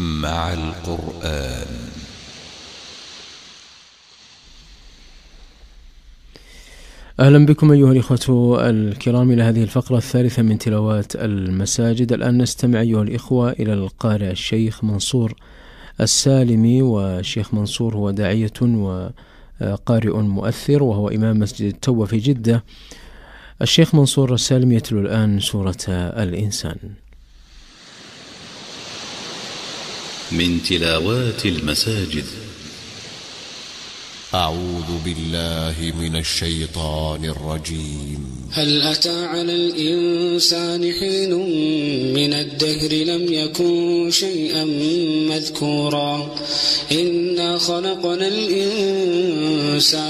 مع القرآن. أهلا بكم أيها الإخوة الكرام إلى هذه الفقرة الثالثة من تلاوات المساجد. الآن نستمع أيها الإخوة إلى القارئ الشيخ منصور السالمي والشيخ منصور هو داعية وقارئ مؤثر وهو إمام مسجد التوبة في جدة. الشيخ منصور السالمي يتلو الآن سورة الإنسان. من تلاوات المساجد. أعوذ بالله من الشيطان الرجيم. هل أتى على الإنسان حين من الدهر لم يكن شيئا مذكورا؟ إنا خلقنا الإنسان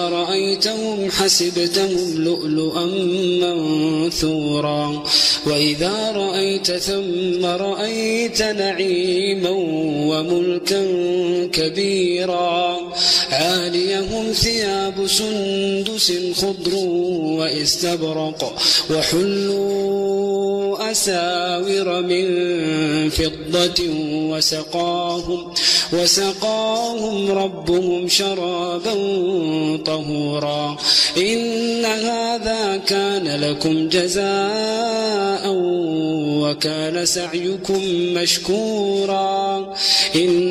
حسبتهم لؤلؤا منثورا. وإذا رأيت ثم رأيت نعيما وملكا كبيرا. عاليهم ثياب سندس خضر واستبرق وحلوا أساور من فضة وسقاهم وسقاهم ربهم شرابا طهورا. إن هذا كان لكم جزاء وكان سعيكم مشكورا. إنا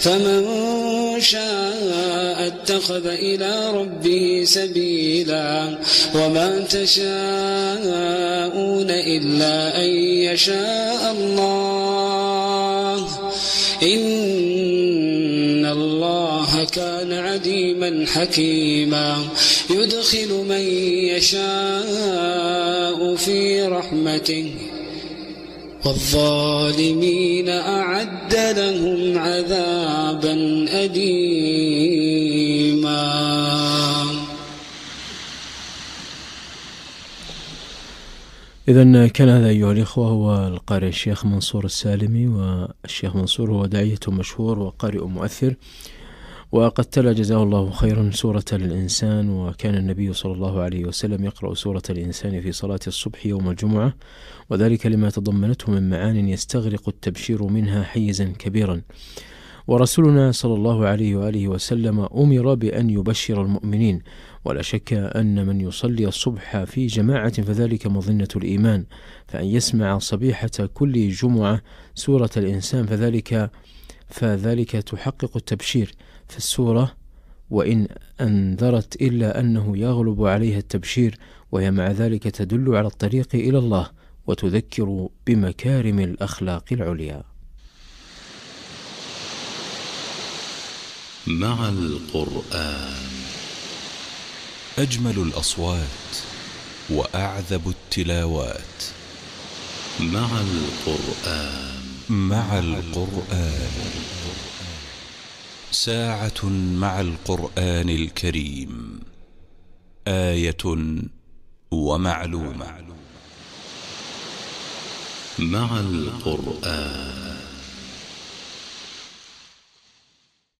فمن شاء اتخذ إلى ربه سبيلا وما تشاءون إلا أن يشاء الله. إن الله كان عليما حكيما. يدخل من يشاء في رحمته. والظالمين أعد لهم عذابا أليما. إذا كان هذا أيها الإخوة هو القارئ الشيخ منصور السالمي والشيخ منصور هو داعية مشهور وقارئ مؤثر. وقد تلا جزاه الله خيرا سورة الإنسان وكان النبي صلى الله عليه وسلم يقرأ سورة الإنسان في صلاة الصبح يوم الجمعة وذلك لما تضمنته من معان يستغرق التبشير منها حيزا كبيرا. ورسولنا صلى الله عليه وآله وسلم أمر بأن يبشر المؤمنين ولا شك أن من يصلي الصبح في جماعة فذلك مظنة الإيمان فأن يسمع صبيحة كل جمعة سورة الإنسان فذلك فذلك تحقق التبشير في السورة وإن أنذرت إلا أنه يغلب عليها التبشير وهي مع ذلك تدل على الطريق إلى الله وتذكر بمكارم الأخلاق العليا. مع القرآن. أجمل الأصوات وأعذب التلاوات. مع القرآن. مع القرآن. ساعة مع القرآن الكريم. آية ومعلومة. مع القرآن.